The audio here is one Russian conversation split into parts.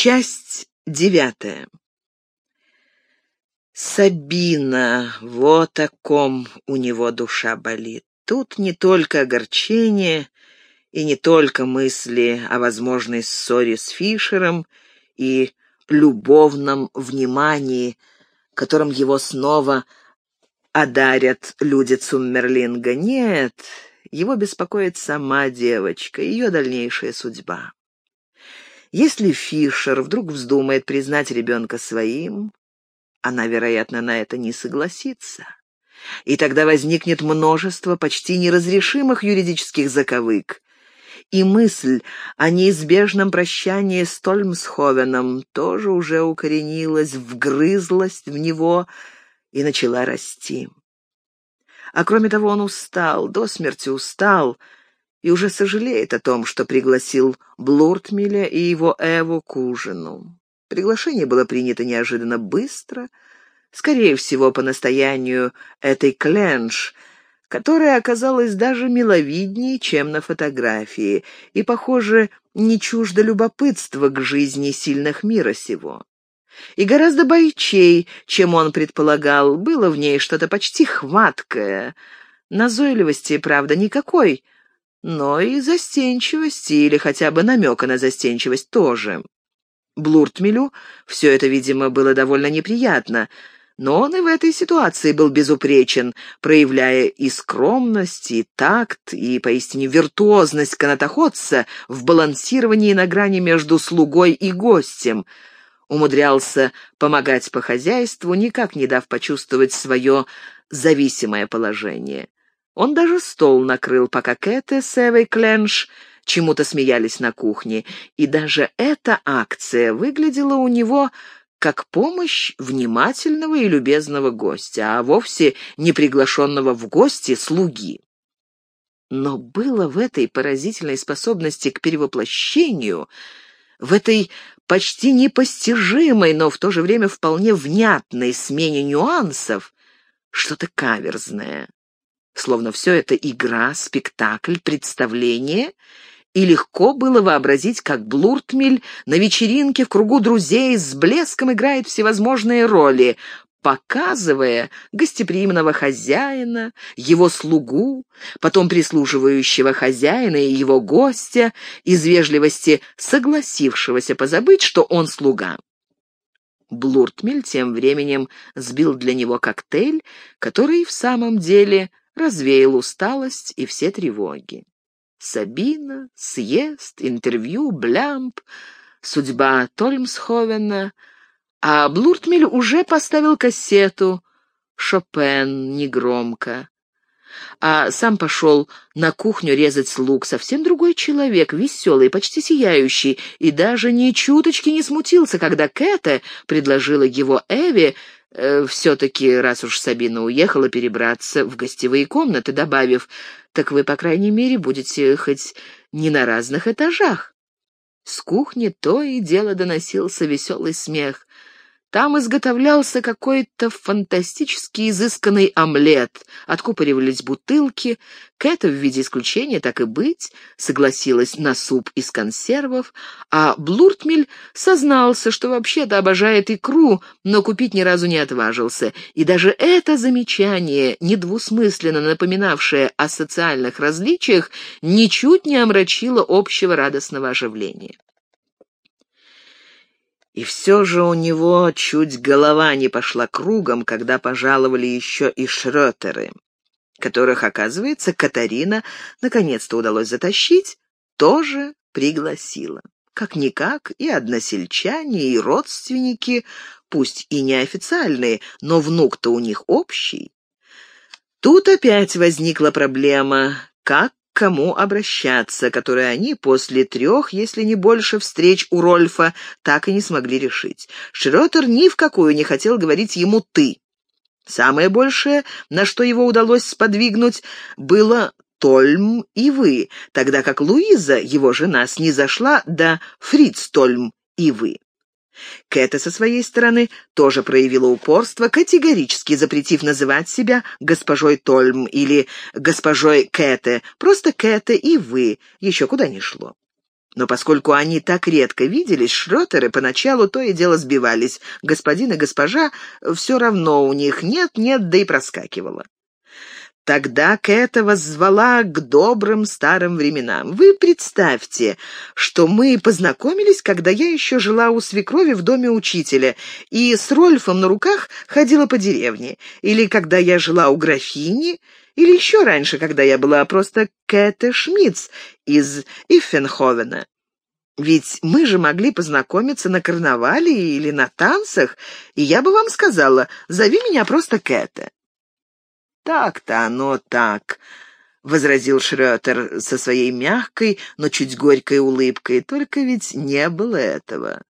Часть девятая. Сабина, вот о ком у него душа болит. Тут не только огорчение и не только мысли о возможной ссоре с Фишером и любовном внимании, которым его снова одарят люди Цуммерлинга. Нет, его беспокоит сама девочка, ее дальнейшая судьба. Если Фишер вдруг вздумает признать ребенка своим, она, вероятно, на это не согласится. И тогда возникнет множество почти неразрешимых юридических заковык. И мысль о неизбежном прощании с Тольмсховеном тоже уже укоренилась, вгрызлась в него и начала расти. А кроме того, он устал, до смерти устал, и уже сожалеет о том, что пригласил Блуртмиля и его Эву к ужину. Приглашение было принято неожиданно быстро, скорее всего, по настоянию этой Кленш, которая оказалась даже миловиднее, чем на фотографии, и, похоже, не чуждо любопытства к жизни сильных мира сего. И гораздо бойчей, чем он предполагал, было в ней что-то почти хваткое. Назойливости, правда, никакой — но и застенчивости, или хотя бы намека на застенчивость тоже. Блуртмелю все это, видимо, было довольно неприятно, но он и в этой ситуации был безупречен, проявляя и скромность, и такт, и поистине виртуозность канатоходца в балансировании на грани между слугой и гостем. Умудрялся помогать по хозяйству, никак не дав почувствовать свое зависимое положение. Он даже стол накрыл, пока Кэте с Эвой Кленш чему-то смеялись на кухне, и даже эта акция выглядела у него как помощь внимательного и любезного гостя, а вовсе не приглашенного в гости слуги. Но было в этой поразительной способности к перевоплощению, в этой почти непостижимой, но в то же время вполне внятной смене нюансов, что-то каверзное словно все это игра, спектакль, представление, и легко было вообразить, как Блуртмель на вечеринке в кругу друзей с блеском играет всевозможные роли, показывая гостеприимного хозяина, его слугу, потом прислуживающего хозяина и его гостя, из вежливости согласившегося позабыть, что он слуга. Блуртмель тем временем сбил для него коктейль, который в самом деле развеял усталость и все тревоги. Сабина, съезд, интервью, блямп, судьба Тольмсховена, а Блуртмель уже поставил кассету «Шопен» негромко, а сам пошел на кухню резать слуг. Совсем другой человек, веселый, почти сияющий, и даже ни чуточки не смутился, когда Кэта предложила его Эви э, все-таки, раз уж Сабина уехала, перебраться в гостевые комнаты, добавив, «Так вы, по крайней мере, будете хоть не на разных этажах». С кухни то и дело доносился веселый смех. Там изготовлялся какой-то фантастически изысканный омлет, откупоривались бутылки. Кэта в виде исключения, так и быть, согласилась на суп из консервов, а Блуртмель сознался, что вообще-то обожает икру, но купить ни разу не отважился. И даже это замечание, недвусмысленно напоминавшее о социальных различиях, ничуть не омрачило общего радостного оживления. И все же у него чуть голова не пошла кругом, когда пожаловали еще и Шрётеры, которых, оказывается, Катарина наконец-то удалось затащить, тоже пригласила. Как-никак и односельчане, и родственники, пусть и неофициальные, но внук-то у них общий. Тут опять возникла проблема, как кому обращаться, которые они после трех, если не больше, встреч у Рольфа так и не смогли решить. Шрётер ни в какую не хотел говорить ему «ты». Самое большее, на что его удалось сподвигнуть, было Тольм и вы, тогда как Луиза, его жена, снизошла до Фриц Тольм и вы. Кэта со своей стороны тоже проявила упорство, категорически запретив называть себя госпожой Тольм или госпожой Кэте, просто Кэте и вы, еще куда ни шло. Но поскольку они так редко виделись, Шрётеры поначалу то и дело сбивались. Господин и госпожа все равно у них нет-нет, да и проскакивало. Тогда Кэта воззвала к добрым старым временам. Вы представьте, что мы познакомились, когда я еще жила у свекрови в доме учителя и с Рольфом на руках ходила по деревне, или когда я жила у графини, или еще раньше, когда я была просто Кэта Шмидц из Иффенховена. Ведь мы же могли познакомиться на карнавале или на танцах, и я бы вам сказала, зови меня просто Кэта. «Так-то оно так», — возразил Шрётер со своей мягкой, но чуть горькой улыбкой. «Только ведь не было этого.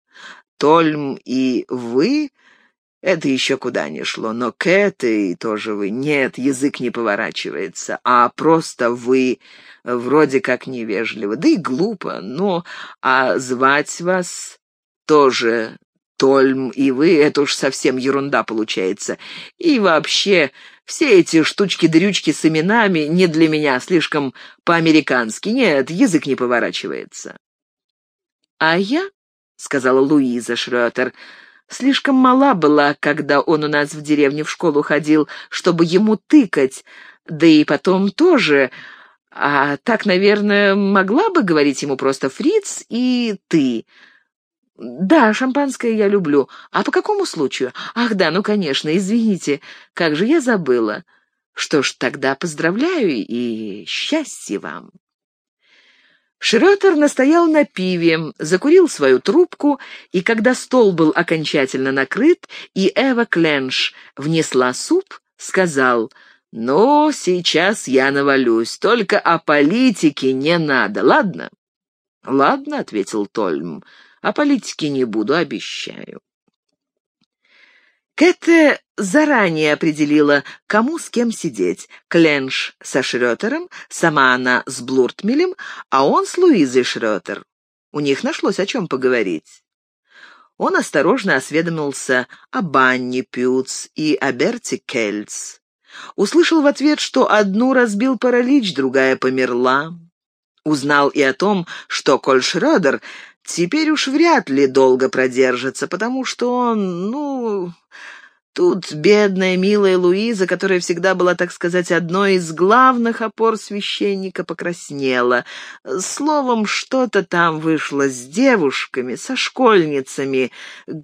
Тольм и вы — это еще куда ни шло, но Кэт и тоже вы. Нет, язык не поворачивается, а просто вы вроде как невежливо, да и глупо. Ну, а звать вас тоже Тольм и вы — это уж совсем ерунда получается. И вообще, все эти штучки-дрючки с именами не для меня, слишком по-американски. Нет, язык не поворачивается. «А я», — сказала Луиза Шрётер, — «слишком мала была, когда он у нас в деревне в школу ходил, чтобы ему тыкать, да и потом тоже...» А так, наверное, могла бы говорить ему просто Фриц и ты. «Да, шампанское я люблю. А по какому случаю? Ах, да, ну, конечно, извините. Как же я забыла. Что ж, тогда поздравляю и счастья вам». Шрётер настоял на пиве, закурил свою трубку, и когда стол был окончательно накрыт, и Эва Кленш внесла суп, сказал, «Ну, сейчас я навалюсь, только о политике не надо, ладно?» «Ладно», — ответил Тольм, — о политике не буду, обещаю. Кэте заранее определила, кому с кем сидеть. Кленш со Шрётером, сама она с Блуртмелем, а он с Луизой Шрётер. У них нашлось о чем поговорить. Он осторожно осведомился о Банне Пюц и о Берти Кельц. Услышал в ответ, что одну разбил паралич, другая померла. Узнал и о том, что Коль Шрёдер Теперь уж вряд ли долго продержится, потому что он, ну... Тут бедная, милая Луиза, которая всегда была, так сказать, одной из главных опор священника, покраснела. Словом, что-то там вышло с девушками, со школьницами,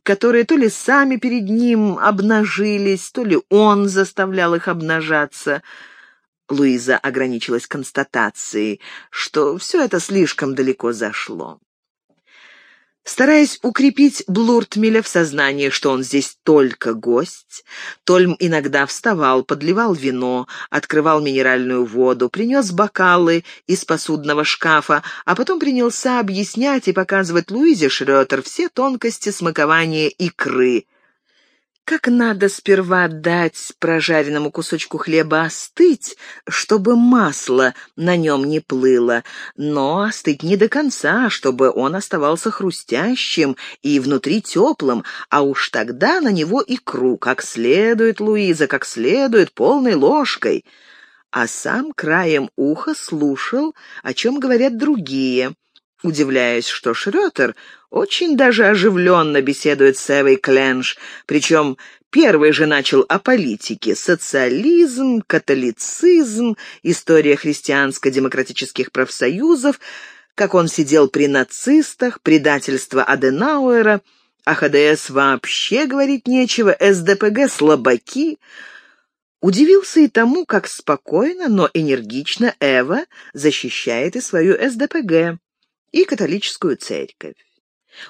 которые то ли сами перед ним обнажились, то ли он заставлял их обнажаться. Луиза ограничилась констатацией, что все это слишком далеко зашло. Стараясь укрепить Блуртмеля в сознании, что он здесь только гость, Тольм иногда вставал, подливал вино, открывал минеральную воду, принес бокалы из посудного шкафа, а потом принялся объяснять и показывать Луизе Шрётер все тонкости смакования икры, как надо сперва дать прожаренному кусочку хлеба остыть, чтобы масло на нем не плыло, но остыть не до конца, чтобы он оставался хрустящим и внутри теплым, а уж тогда на него икру, как следует, Луиза, как следует, полной ложкой. А сам краем уха слушал, о чем говорят другие, удивляясь, что Шрётер очень даже оживленно беседует с Эвой Кленш, причем первый же начал о политике, социализм, католицизм, история христианско-демократических профсоюзов, как он сидел при нацистах, предательство Аденауэра, а ХДС вообще говорить нечего, СДПГ слабаки. Удивился и тому, как спокойно, но энергично Эва защищает и свою СДПГ, и католическую церковь.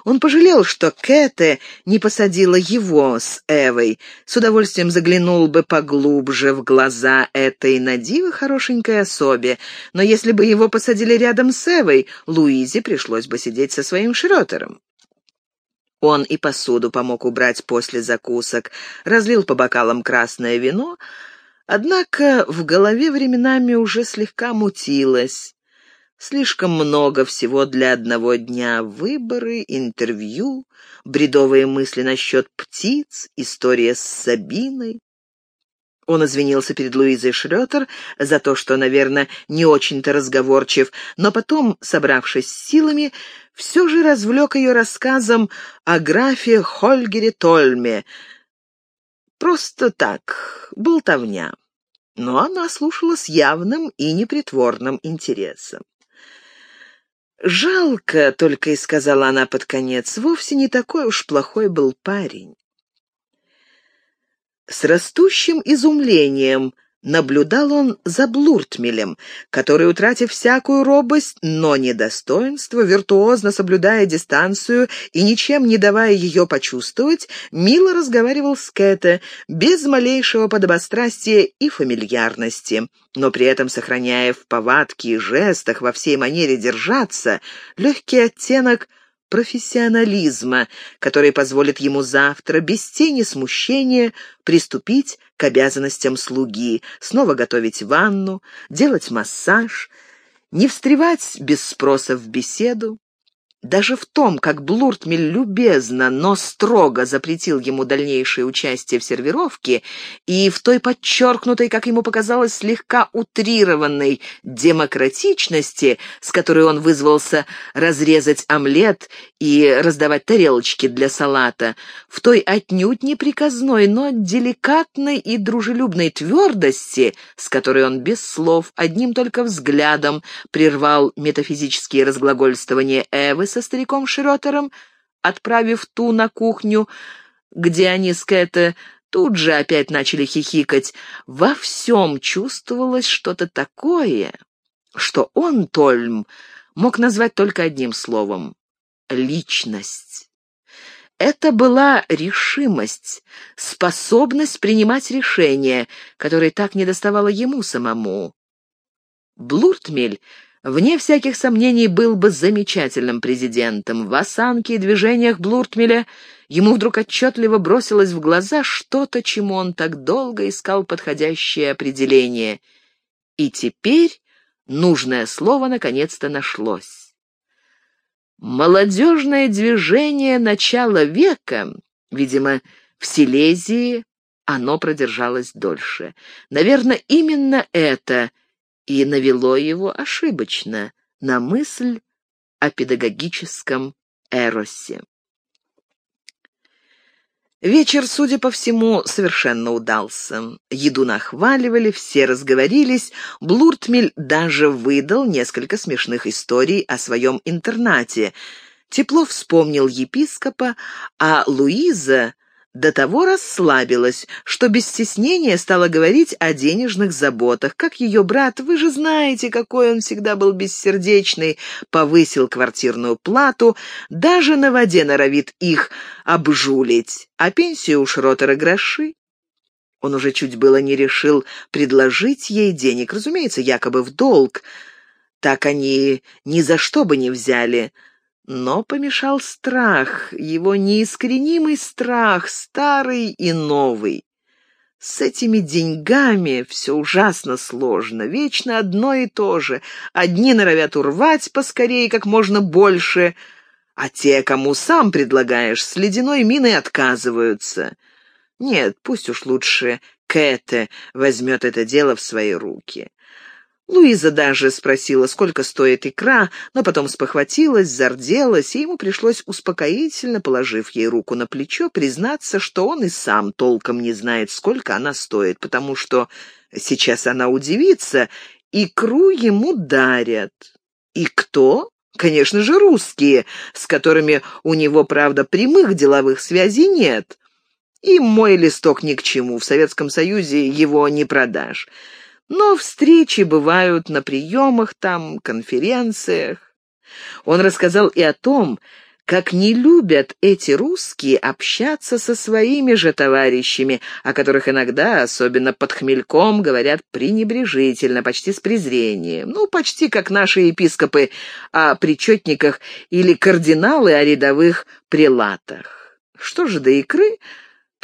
Он пожалел, что Кэте не посадила его с Эвой, с удовольствием заглянул бы поглубже в глаза этой надивы хорошенькой особе, но если бы его посадили рядом с Эвой, Луизе пришлось бы сидеть со своим Шрётером. Он и посуду помог убрать после закусок, разлил по бокалам красное вино, однако в голове временами уже слегка мутилось. Слишком много всего для одного дня. Выборы, интервью, бредовые мысли насчет птиц, история с Сабиной. Он извинился перед Луизой Шрётер за то, что, наверное, не очень-то разговорчив, но потом, собравшись с силами, все же развлек ее рассказом о графе Хольгере Тольме. Просто так, болтовня. Но она слушала с явным и непритворным интересом. «Жалко», — только и сказала она под конец, — «вовсе не такой уж плохой был парень». С растущим изумлением наблюдал он за Блуртмелем, который, утратив всякую робость, но не достоинство, виртуозно соблюдая дистанцию и ничем не давая ее почувствовать, мило разговаривал с Кэте, без малейшего подобострастия и фамильярности, но при этом сохраняя в повадке и жестах во всей манере держаться легкий оттенок профессионализма, который позволит ему завтра, без тени смущения, приступить к обязанностям слуги, снова готовить ванну, делать массаж, не встревать без спроса в беседу, даже в том, как Блуртмель любезно, но строго запретил ему дальнейшее участие в сервировке, и в той подчеркнутой, как ему показалось, слегка утрированной демократичности, с которой он вызвался разрезать омлет и раздавать тарелочки для салата, в той отнюдь не приказной, но деликатной и дружелюбной твердости, с которой он без слов, одним только взглядом прервал метафизические разглагольствования Эвы, со стариком Широтером, отправив ту на кухню, где они с Кэте тут же опять начали хихикать. Во всем чувствовалось что-то такое, что он, Тольм, мог назвать только одним словом — личность. Это была решимость, способность принимать решения, которой так недоставало ему самому. Блуртмель вне всяких сомнений, был бы замечательным президентом. В осанке и движениях Блуртмеля ему вдруг отчетливо бросилось в глаза что-то, чему он так долго искал подходящее определение. И теперь нужное слово наконец-то нашлось. Молодежное движение начала века, видимо, в Силезии оно продержалось дольше. Наверное, именно это — и навело его ошибочно на мысль о педагогическом эросе. Вечер, судя по всему, совершенно удался. Еду нахваливали, все разговорились. Блуртмель даже выдал несколько смешных историй о своем интернате. Тепло вспомнил епископа, а Луиза до того расслабилась, что без стеснения стала говорить о денежных заботах. Как ее брат, вы же знаете, какой он всегда был бессердечный, повысил квартирную плату, даже на воде норовит их обжулить, а пенсию у Шротера гроши. Он уже чуть было не решил предложить ей денег, разумеется, якобы в долг. Так они ни за что бы не взяли, но помешал страх, его неискоренимый страх, старый и новый. С этими деньгами все ужасно сложно, вечно одно и то же. Одни норовят урвать поскорее, как можно больше, а те, кому сам предлагаешь, с ледяной миной отказываются. Нет, пусть уж лучше Кэте возьмет это дело в свои руки. Луиза даже спросила, сколько стоит икра, но потом спохватилась, зарделась, и ему пришлось успокоительно, положив ей руку на плечо, признаться, что он и сам толком не знает, сколько она стоит, потому что сейчас она удивится, икру ему дарят. И кто? Конечно же, русские, с которыми у него, правда, прямых деловых связей нет. И мой листок ни к чему, в Советском Союзе его не продашь. Но встречи бывают на приемах там, конференциях. Он рассказал и о том, как не любят эти русские общаться со своими же товарищами, о которых иногда, особенно под хмельком, говорят пренебрежительно, почти с презрением. Ну, почти как наши епископы о причетниках или кардиналы о рядовых прелатах. Что же до икры,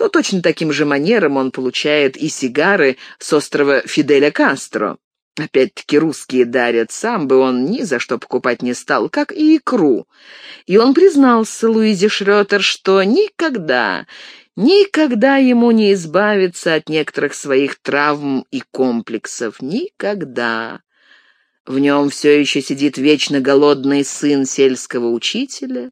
то точно таким же манером он получает и сигары с острова Фиделя Кастро. Опять-таки русские дарят, сам бы он ни за что покупать не стал, как и икру. И он признался Луизе Шрётер, что никогда, никогда ему не избавиться от некоторых своих травм и комплексов. Никогда. В нем все еще сидит вечно голодный сын сельского учителя,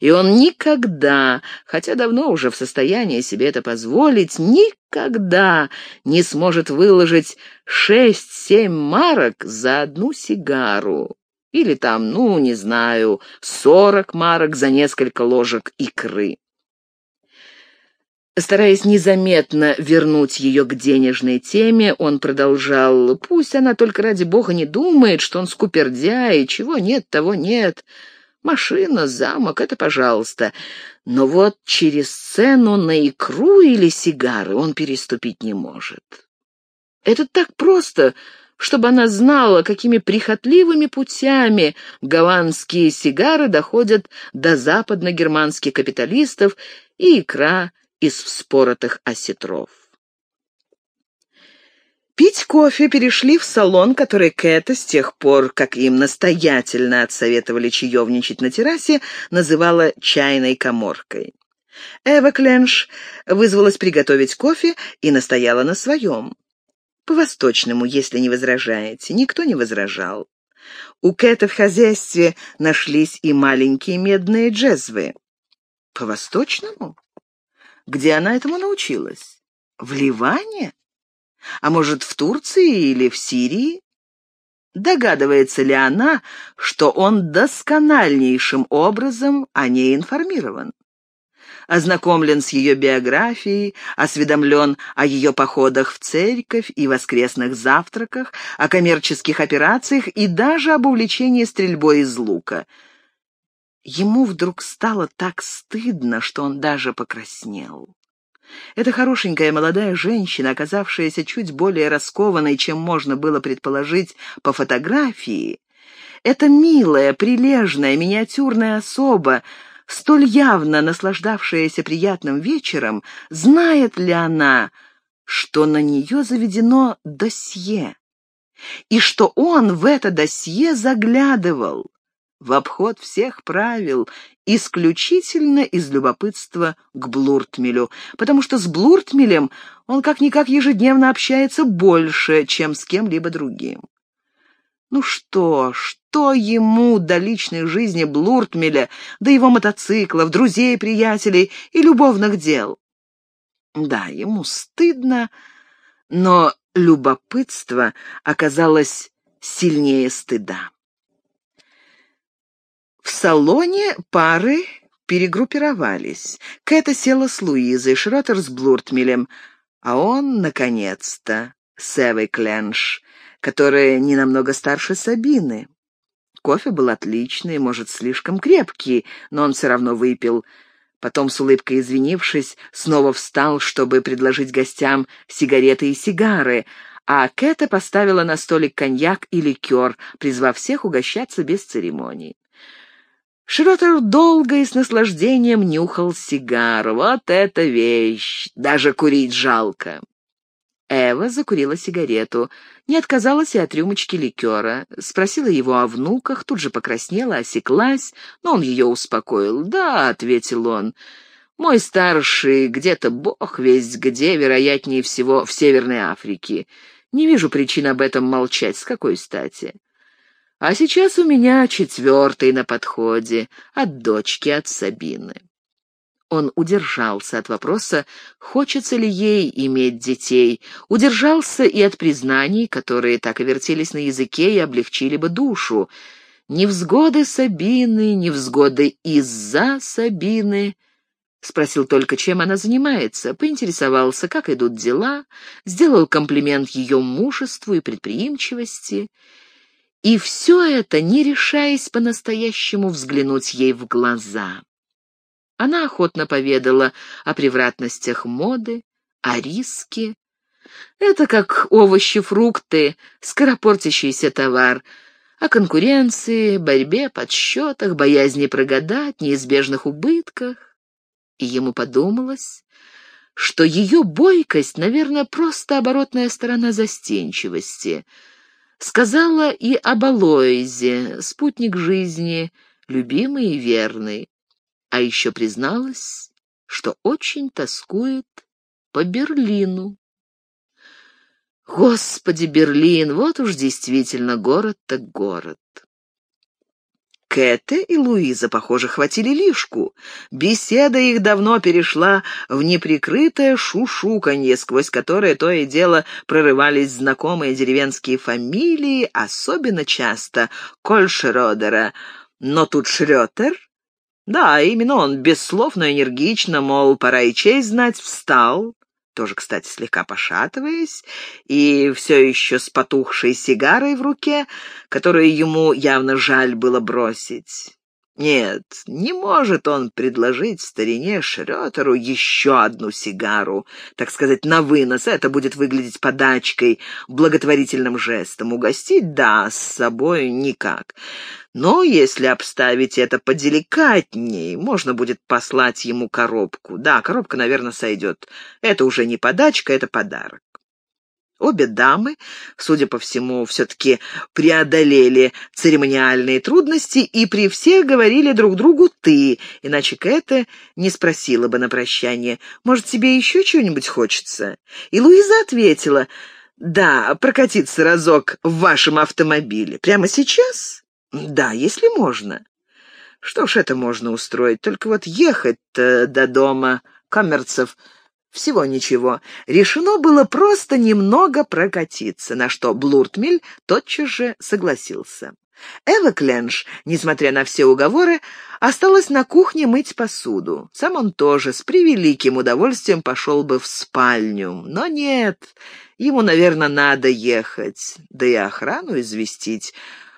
и он никогда, хотя давно уже в состоянии себе это позволить, никогда не сможет выложить шесть-семь марок за одну сигару. Или там, ну, не знаю, сорок марок за несколько ложек икры. Стараясь незаметно вернуть ее к денежной теме, он продолжал, «Пусть она только ради бога не думает, что он скупердяй, чего нет, того нет. Машина, замок — это пожалуйста. Но вот через цену на икру или сигары он переступить не может. Это так просто, чтобы она знала, какими прихотливыми путями голландские сигары доходят до западно-германских капиталистов и икра из вспоротых осетров. Пить кофе перешли в салон, который Кэта с тех пор, как им настоятельно отсоветовали чаевничать на террасе, называла «чайной коморкой». Эва Кленш вызвалась приготовить кофе и настояла на своем. По-восточному, если не возражаете. Никто не возражал. У Кэта в хозяйстве нашлись и маленькие медные джезвы. По-восточному? Где она этому научилась? В Ливане? А может, в Турции или в Сирии? Догадывается ли она, что он доскональнейшим образом о ней информирован? Ознакомлен с ее биографией, осведомлен о ее походах в церковь и воскресных завтраках, о коммерческих операциях и даже об увлечении стрельбой из лука. Ему вдруг стало так стыдно, что он даже покраснел. Эта хорошенькая молодая женщина, оказавшаяся чуть более раскованной, чем можно было предположить по фотографии, эта милая, прилежная, миниатюрная особа, столь явно наслаждавшаяся приятным вечером, знает ли она, что на нее заведено досье, и что он в это досье заглядывал в обход всех правил, исключительно из любопытства к Блуртмелю, потому что с Блуртмелем он как-никак ежедневно общается больше, чем с кем-либо другим. Ну что, что ему до личной жизни Блуртмеля, до его мотоциклов, друзей, приятелей и любовных дел? Да, ему стыдно, но любопытство оказалось сильнее стыда. В салоне пары перегруппировались. Кэта села с Луизой, Шроттер с Блуртмелем, а он, наконец-то, с Эвой Кленш, которая не намного старше Сабины. Кофе был отличный, может, слишком крепкий, но он все равно выпил. Потом, с улыбкой извинившись, снова встал, чтобы предложить гостям сигареты и сигары, а Кэта поставила на столик коньяк и ликер, призвав всех угощаться без церемоний. Широтер долго и с наслаждением нюхал сигару. Вот эта вещь! Даже курить жалко. Эва закурила сигарету, не отказалась и от рюмочки ликера. Спросила его о внуках, тут же покраснела, осеклась, но он ее успокоил. «Да», — ответил он, — «мой старший где-то бог весь где, вероятнее всего, в Северной Африке. Не вижу причин об этом молчать, с какой стати?» А сейчас у меня четвертый на подходе, от дочки, от Сабины. Он удержался от вопроса, хочется ли ей иметь детей, удержался и от признаний, которые так и вертелись на языке и облегчили бы душу. Невзгоды Сабины, невзгоды из-за Сабины. Спросил только, чем она занимается, поинтересовался, как идут дела, сделал комплимент ее мужеству и предприимчивости — и все это, не решаясь по-настоящему взглянуть ей в глаза. Она охотно поведала о превратностях моды, о риске. Это как овощи, фрукты, скоропортящийся товар, о конкуренции, борьбе, подсчетах, боязни прогадать, неизбежных убытках. И ему подумалось, что ее бойкость, наверное, просто оборотная сторона застенчивости — Сказала и об Алоизе, спутник жизни, любимый и верный. А еще призналась, что очень тоскует по Берлину. Господи, Берлин, вот уж действительно город так город. Кэте и Луиза, похоже, хватили лишку. Беседа их давно перешла в неприкрытое шушуканье, сквозь которое то и дело прорывались знакомые деревенские фамилии, особенно часто Коль Шрёдера. Но тут Шрётер... Да, именно он, без слов, но энергично, мол, пора и честь знать, встал, тоже, кстати, слегка пошатываясь, и все еще с потухшей сигарой в руке, которую ему явно жаль было бросить. Нет, не может он предложить старине Шрётеру еще одну сигару, так сказать, на вынос. Это будет выглядеть подачкой, благотворительным жестом. Угостить — да, с собой никак. Но если обставить это поделикатней, можно будет послать ему коробку. Да, коробка, наверное, сойдет. Это уже не подачка, это подарок. Обе дамы, судя по всему, все-таки преодолели церемониальные трудности и при всех говорили друг другу «ты», иначе Кэта не спросила бы на прощание, «Может, тебе еще чего-нибудь хочется?» И Луиза ответила «Да, прокатиться разок в вашем автомобиле. Прямо сейчас?» «Да, если можно». «Что ж, это можно устроить, только вот ехать-то до дома Камерцев всего ничего. Решено было просто немного прокатиться, на что Блуртмель тотчас же согласился. Эва Кленш, несмотря на все уговоры, осталась на кухне мыть посуду. Сам он тоже с превеликим удовольствием пошел бы в спальню. Но нет, ему, наверное, надо ехать, да и охрану известить.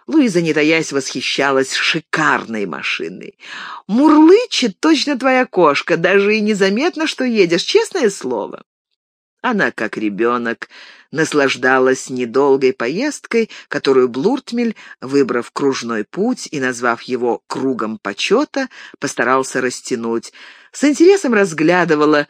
Луиза, не таясь, восхищалась шикарной машиной. «Мурлычет точно твоя кошка, даже и незаметно, что едешь, честное слово». Она, как ребенок, наслаждалась недолгой поездкой, которую Блуртмель, выбрав кружной путь и назвав его «кругом почета», постарался растянуть. С интересом разглядывала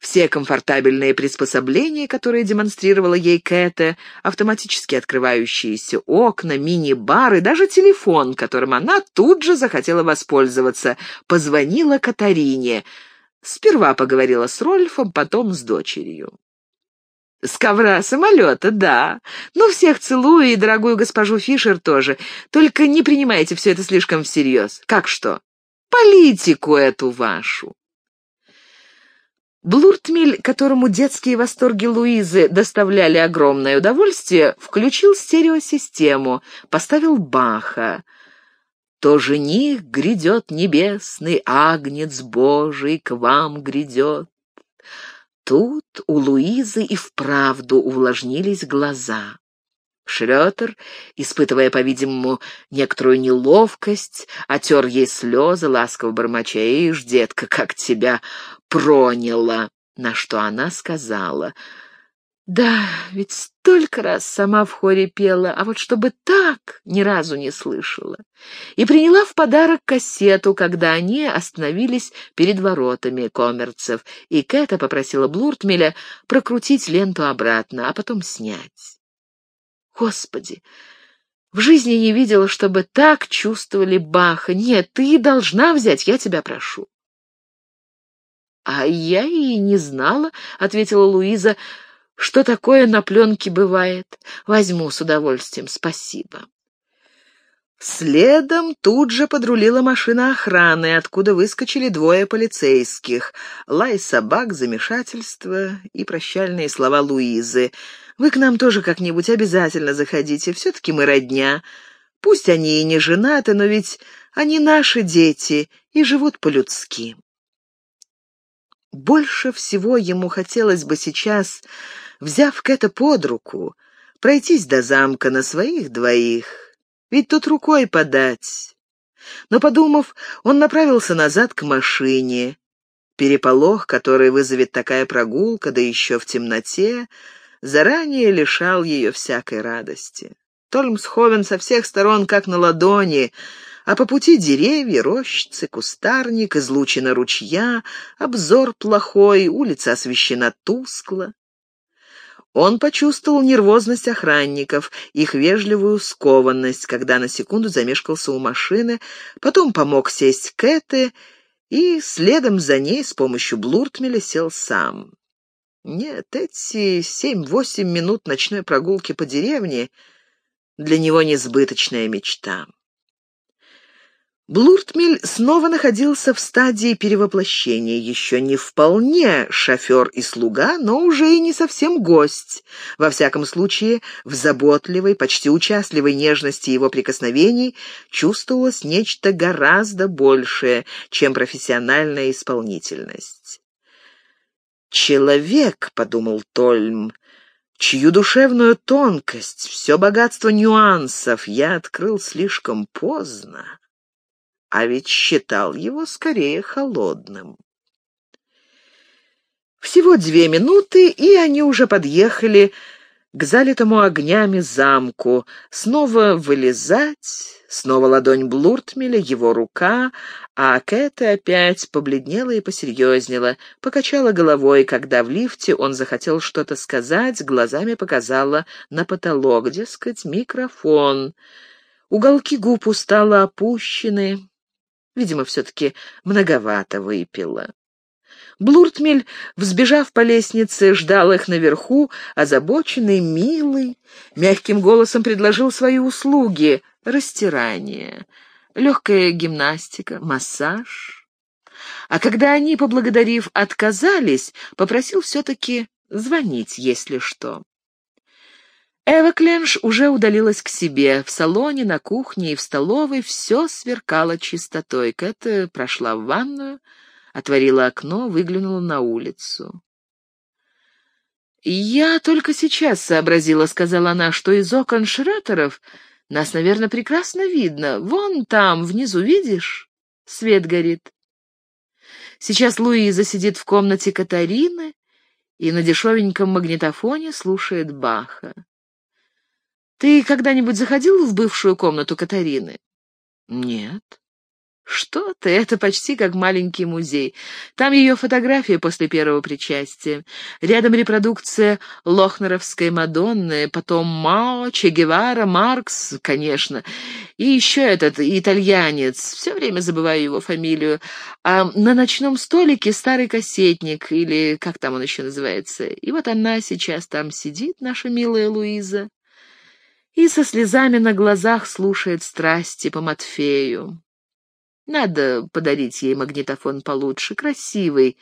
все комфортабельные приспособления, которые демонстрировала ей Кэта, автоматически открывающиеся окна, мини-бар и даже телефон, которым она тут же захотела воспользоваться, позвонила Катарине. Сперва поговорила с Рольфом, потом с дочерью. «С ковра самолета, да. Ну, всех целую и дорогую госпожу Фишер тоже. Только не принимайте все это слишком всерьез. Как что? Политику эту вашу». Блуртмель, которому детские восторги Луизы доставляли огромное удовольствие, включил стереосистему, поставил Баха. «То жених грядет небесный, агнец Божий к вам грядет». Тут у Луизы и вправду увлажнились глаза. Шрётер, испытывая, по-видимому, некоторую неловкость, отер ей слезы, ласково бормоча, «Ишь, детка, как тебя проняло!» На что она сказала, «Да, ведь столько раз сама в хоре пела, а вот чтобы так ни разу не слышала». И приняла в подарок кассету, когда они остановились перед воротами коммерцев, и Кэта попросила Блуртмеля прокрутить ленту обратно, а потом снять. Господи, в жизни не видела, чтобы так чувствовали Баха. Нет, ты должна взять, я тебя прошу. «А я и не знала», — ответила Луиза, — «что такое на пленке бывает. Возьму с удовольствием, спасибо». Следом тут же подрулила машина охраны, откуда выскочили двое полицейских. Лай собак, замешательство и прощальные слова Луизы. «Вы к нам тоже как-нибудь обязательно заходите, все-таки мы родня. Пусть они и не женаты, но ведь они наши дети и живут по-людски». Больше всего ему хотелось бы сейчас, взяв Кэта под руку, пройтись до замка на своих двоих, ведь тут рукой подать. Но, подумав, он направился назад к машине. Переполох, который вызовет такая прогулка, да еще в темноте, заранее лишал ее всякой радости. Тольмсховен со всех сторон как на ладони, а по пути деревья, рощицы, кустарник, излучина ручья, обзор плохой, улица освещена тускло. Он почувствовал нервозность охранников, их вежливую скованность, когда на секунду замешкался у машины, потом помог сесть Кэте и следом за ней с помощью Блуртмеля сел сам. Нет, эти семь-восемь минут ночной прогулки по деревне для него несбыточная мечта. Блуртмель снова находился в стадии перевоплощения, еще не вполне шофер и слуга, но уже и не совсем гость. Во всяком случае, в заботливой, почти участливой нежности его прикосновений чувствовалось нечто гораздо большее, чем профессиональная исполнительность. «Человек», — подумал Тольм, — чью душевную тонкость, все богатство нюансов я открыл слишком поздно а ведь считал его скорее холодным. Всего две минуты, и они уже подъехали к залитому огнями замку. Снова вылезать, снова ладонь Блуртмеля, его рука, а Кэта опять побледнела и посерьезнела, покачала головой, когда в лифте он захотел что-то сказать, глазами показала на потолок, дескать, микрофон. Уголки губ устало опущены, Видимо, все-таки многовато выпила. Блуртмель, взбежав по лестнице, ждал их наверху, озабоченный, милый, мягким голосом предложил свои услуги — растирание, легкая гимнастика, массаж. А когда они, поблагодарив, отказались, попросил все-таки звонить, если что. Эва Кленш уже удалилась к себе. В салоне, на кухне и в столовой все сверкало чистотой. Кэта прошла в ванную, отворила окно, выглянула на улицу. «Я только сейчас сообразила», — сказала она, — «что из окон Шреттеров нас, наверное, прекрасно видно. Вон там, внизу, видишь? Свет горит. Сейчас Луиза сидит в комнате Катарины и на дешевеньком магнитофоне слушает Баха. Ты когда-нибудь заходил в бывшую комнату Катарины? Нет. Что ты, это почти как маленький музей. Там ее фотография после первого причастия. Рядом репродукция Лохнеровской Мадонны, потом Мао, Че Гевара, Маркс, конечно. И еще этот итальянец, все время забываю его фамилию. А на ночном столике старый кассетник, или как там он еще называется. И вот она сейчас там сидит, наша милая Луиза и со слезами на глазах слушает страсти по Матфею. Надо подарить ей магнитофон получше, красивый,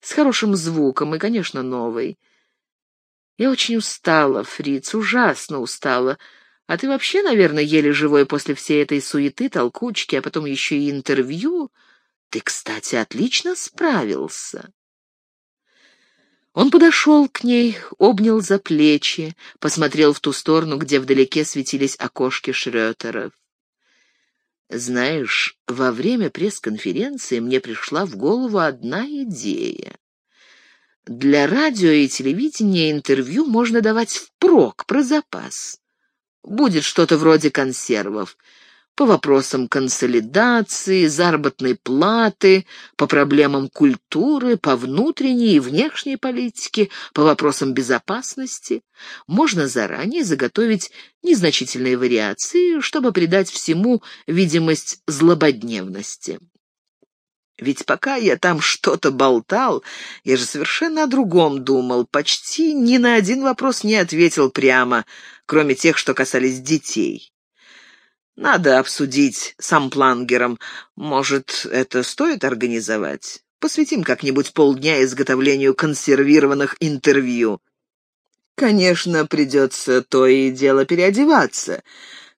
с хорошим звуком и, конечно, новый. Я очень устала, Фриц, ужасно устала. А ты вообще, наверное, еле живой после всей этой суеты, толкучки, а потом еще и интервью. Ты, кстати, отлично справился. Он подошел к ней, обнял за плечи, посмотрел в ту сторону, где вдалеке светились окошки Шрётеров. «Знаешь, во время пресс-конференции мне пришла в голову одна идея. Для радио и телевидения интервью можно давать впрок, про запас. Будет что-то вроде консервов по вопросам консолидации, заработной платы, по проблемам культуры, по внутренней и внешней политике, по вопросам безопасности. Можно заранее заготовить незначительные вариации, чтобы придать всему видимость злободневности. Ведь пока я там что-то болтал, я же совершенно о другом думал, почти ни на один вопрос не ответил прямо, кроме тех, что касались детей. Надо обсудить с амплангером. Может, это стоит организовать? Посвятим как-нибудь полдня изготовлению консервированных интервью. Конечно, придется то и дело переодеваться.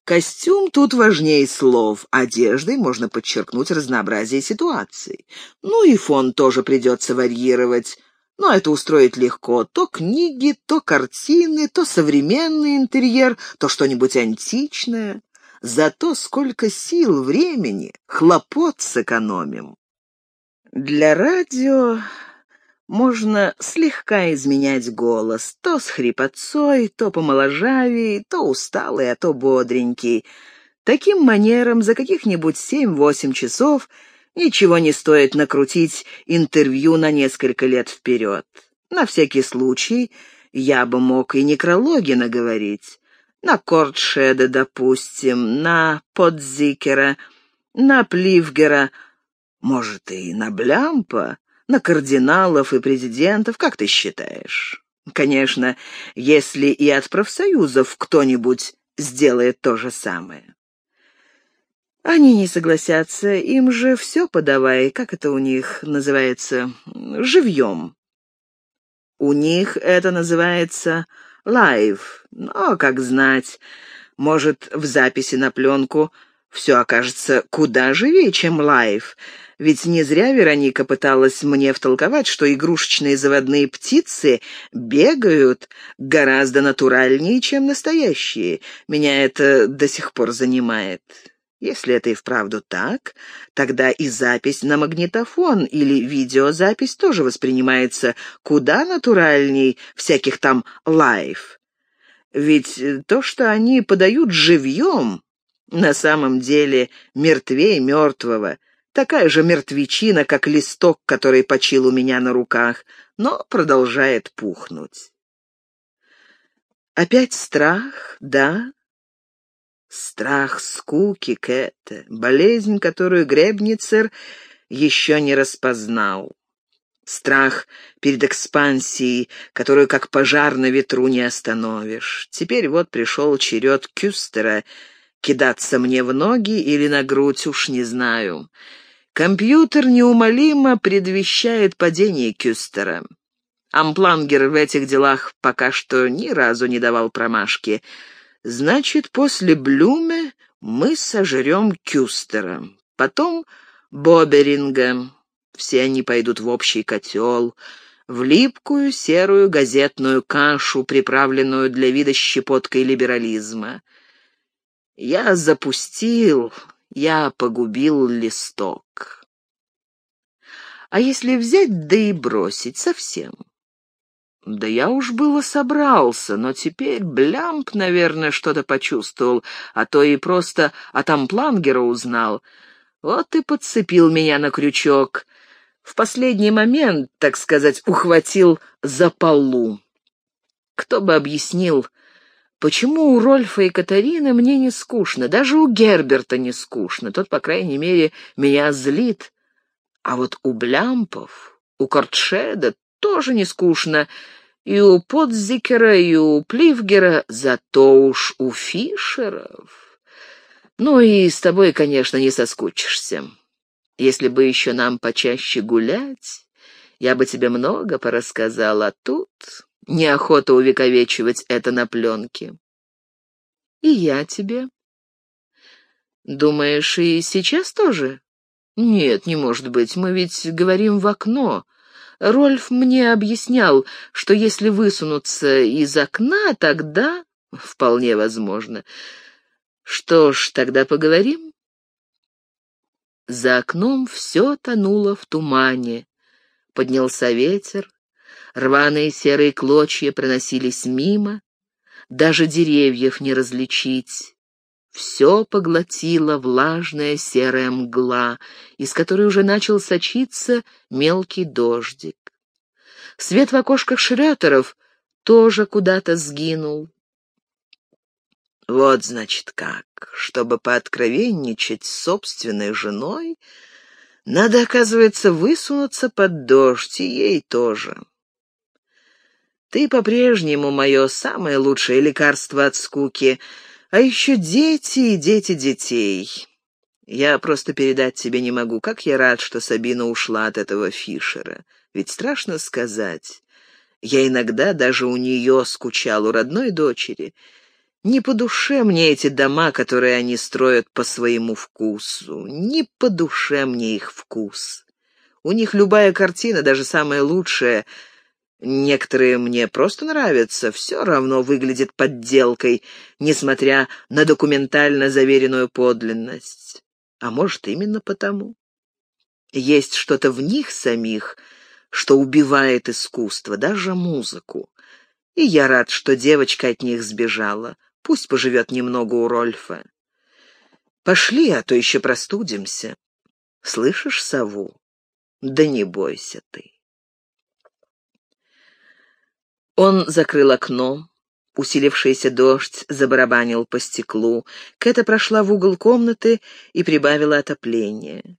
Костюм тут важнее слов. Одеждой можно подчеркнуть разнообразие ситуаций. Ну и фон тоже придется варьировать. Но это устроить легко. То книги, то картины, то современный интерьер, то что-нибудь античное. Зато сколько сил, времени, хлопот сэкономим. Для радио можно слегка изменять голос, то с хрипотцой, то помоложавей, то усталый, а то бодренький. Таким манером за каких-нибудь семь-восемь часов ничего не стоит накрутить интервью на несколько лет вперед. На всякий случай я бы мог и некрологи наговорить на Кортшеда, допустим, на Подзикера, на Пливгера, может, и на Блямпа, на кардиналов и президентов, как ты считаешь? Конечно, если и от профсоюзов кто-нибудь сделает то же самое. Они не согласятся, им же все подавай, как это у них называется, живьем. У них это называется live, но, как знать, может, в записи на пленку все окажется куда живее, чем live, ведь не зря Вероника пыталась мне втолковать, что игрушечные заводные птицы бегают гораздо натуральнее, чем настоящие. Меня это до сих пор занимает. Если это и вправду так, тогда и запись на магнитофон или видеозапись тоже воспринимается куда натуральней всяких там live. Ведь то, что они подают живьем, на самом деле мертвее мертвого, такая же мертвечина, как листок, который почил у меня на руках, но продолжает пухнуть. Опять страх, да, Страх скуки, Кэта, болезнь, которую Гребницер еще не распознал. Страх перед экспансией, которую как пожар на ветру не остановишь. Теперь вот пришел черед Кюстера кидаться мне в ноги или на грудь, уж не знаю. Компьютер неумолимо предвещает падение Кюстера. Амплангер в этих делах пока что ни разу не давал промашки — Значит, после Блюме мы сожрем Кюстера, потом Боберинга. Все они пойдут в общий котел, в липкую серую газетную кашу, приправленную для вида щепоткой либерализма. Я запустил, я погубил листок. А если взять да и бросить совсем? Да я уж было собрался, но теперь Блямп, наверное, что-то почувствовал, а то и просто от амплангера узнал. Вот и подцепил меня на крючок. В последний момент, так сказать, ухватил за полу. Кто бы объяснил, почему у Рольфа и Катарины мне не скучно, даже у Герберта не скучно, тот, по крайней мере, меня злит. А вот у Блямпов, у Кортшеда тоже не скучно. И у Подзикера, и у Пливгера, зато уж у Фишеров. Ну и с тобой, конечно, не соскучишься. Если бы еще нам почаще гулять, я бы тебе много порассказала, а тут неохота увековечивать это на пленке. И я тебе. Думаешь, и сейчас тоже? Нет, не может быть, мы ведь говорим в окно. Рольф мне объяснял, что если высунуться из окна, тогда... Вполне возможно. Что ж, тогда поговорим? За окном все тонуло в тумане. Поднялся ветер, рваные серые клочья проносились мимо, даже деревьев не различить. Все поглотила влажная серая мгла, из которой уже начал сочиться мелкий дождик. Свет в окошках Шрётеров тоже куда-то сгинул. Вот, значит, как. Чтобы пооткровенничать с собственной женой, надо, оказывается, высунуться под дождь, и ей тоже. Ты по-прежнему мое самое лучшее лекарство от скуки — а еще дети и дети детей. Я просто передать тебе не могу, как я рад, что Сабина ушла от этого Фишера. Ведь страшно сказать. Я иногда даже у нее скучал, у родной дочери. Не по душе мне эти дома, которые они строят по своему вкусу. Не по душе мне их вкус. У них любая картина, даже самая лучшая, Некоторые мне просто нравятся, все равно выглядит подделкой, несмотря на документально заверенную подлинность. А может, именно потому. Есть что-то в них самих, что убивает искусство, даже музыку. И я рад, что девочка от них сбежала. Пусть поживет немного у Рольфа. Пошли, а то еще простудимся. Слышишь сову? Да не бойся ты. Он закрыл окно. Усилившийся дождь забарабанил по стеклу. Кэта прошла в угол комнаты и прибавила отопление.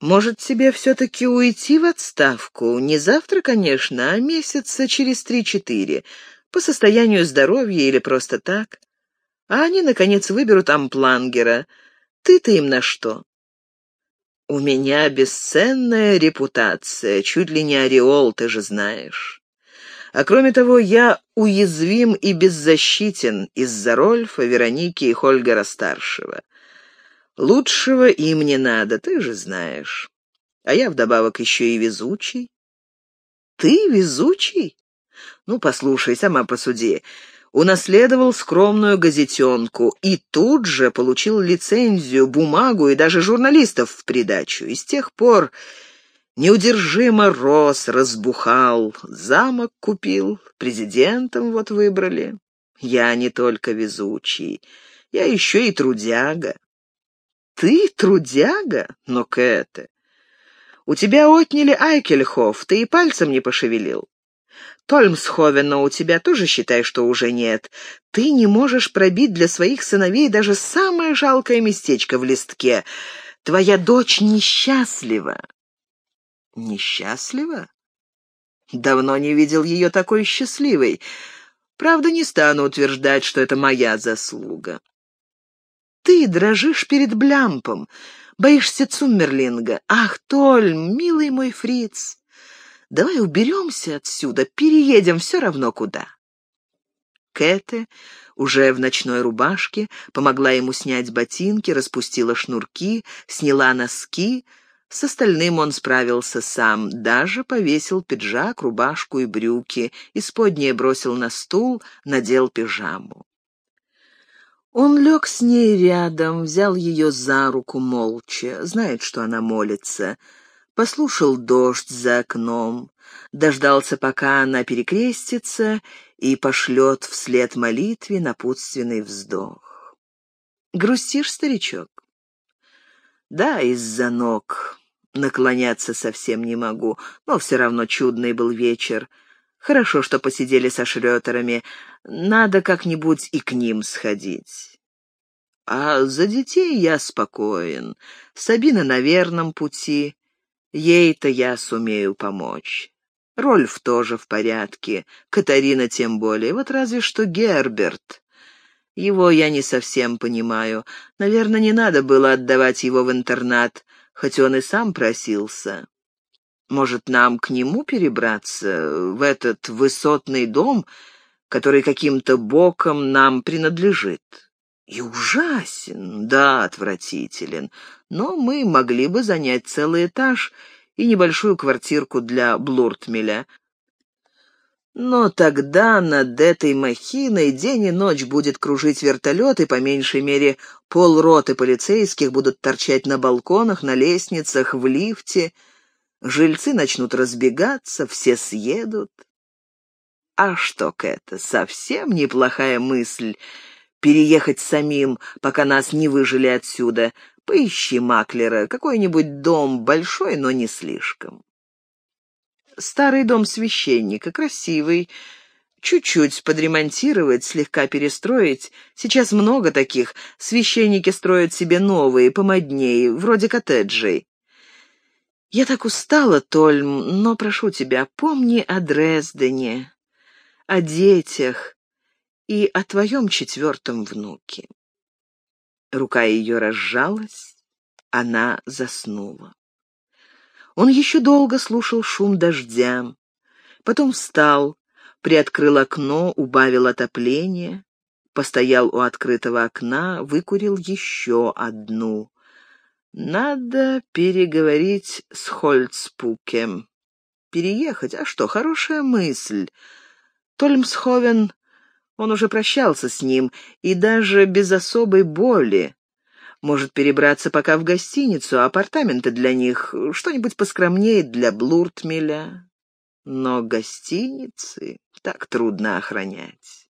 Может, тебе все-таки уйти в отставку? Не завтра, конечно, а месяца через три-четыре. По состоянию здоровья или просто так. А они, наконец, выберут амплангера. Ты-то им на что? У меня бесценная репутация, чуть ли не ореол, ты же знаешь. А кроме того, я уязвим и беззащитен из-за Рольфа, Вероники и Хольгера-старшего. Лучшего им не надо, ты же знаешь. А я вдобавок еще и везучий. Ты везучий? Ну, послушай, сама посуди. Унаследовал скромную газетенку и тут же получил лицензию, бумагу и даже журналистов в придачу. И с тех пор неудержимо рос, разбухал, замок купил, президентом вот выбрали. Я не только везучий, я еще и трудяга. «Ты трудяга? Но, Кэте, у тебя отняли Айкельхоф, ты и пальцем не пошевелил. Тольмсховена у тебя тоже считай, что уже нет. Ты не можешь пробить для своих сыновей даже самое жалкое местечко в листке. Твоя дочь несчастлива». «Несчастлива?» Давно не видел ее такой счастливой. Правда, не стану утверждать, что это моя заслуга ты дрожишь перед Блямпом, боишься Цуммерлинга. Ах, Толь, милый мой фриц, давай уберемся отсюда, переедем все равно куда. Кэте, уже в ночной рубашке, помогла ему снять ботинки, распустила шнурки, сняла носки. С остальным он справился сам, даже повесил пиджак, рубашку и брюки, исподнее бросил на стул, надел пижаму. Он лег с ней рядом, взял ее за руку молча, знает, что она молится, послушал дождь за окном, дождался, пока она перекрестится и пошлет вслед молитве напутственный вздох. «Грустишь, старичок?» «Да, из-за ног. Наклоняться совсем не могу, но все равно чудный был вечер. Хорошо, что посидели со Шрётерами. Надо как-нибудь и к ним сходить. А за детей я спокоен. Сабина на верном пути. Ей-то я сумею помочь. Рольф тоже в порядке, Катарина тем более. Вот разве что Герберт. Его я не совсем понимаю. Наверное, не надо было отдавать его в интернат, хоть он и сам просился. Может, нам к нему перебраться, в этот высотный дом, который каким-то боком нам принадлежит? И ужасен, да, отвратителен, но мы могли бы занять целый этаж и небольшую квартирку для Блуртмеля. Но тогда над этой махиной день и ночь будет кружить вертолет, и по меньшей мере полроты полицейских будут торчать на балконах, на лестницах, в лифте — Жильцы начнут разбегаться, все съедут. А что, Кэта, совсем неплохая мысль — переехать самим, пока нас не выжили отсюда. Поищи маклера, какой-нибудь дом, большой, но не слишком. Старый дом священника, красивый, чуть-чуть подремонтировать, слегка перестроить. Сейчас много таких. Священники строят себе новые, помоднее, вроде коттеджей. Я так устала, Тольм, но прошу тебя, помни о Дрездене, о детях и о твоем четвертом внуке. Рука ее разжалась, она заснула. Он еще долго слушал шум дождя, потом встал, приоткрыл окно, убавил отопление, постоял у открытого окна, выкурил еще одну. Надо переговорить с Хольцпукем. Переехать? А что, хорошая мысль. Тольмсховен, он уже прощался с ним, и даже без особой боли. Может перебраться пока в гостиницу, апартаменты для них, что-нибудь поскромнее для Блуртмеля. Но гостиницы так трудно охранять.